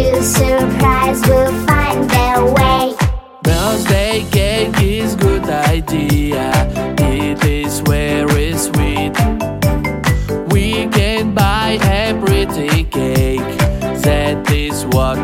you surprise will find their way. Birthday cake is good idea. It is very sweet. We can buy a pretty cake. That is what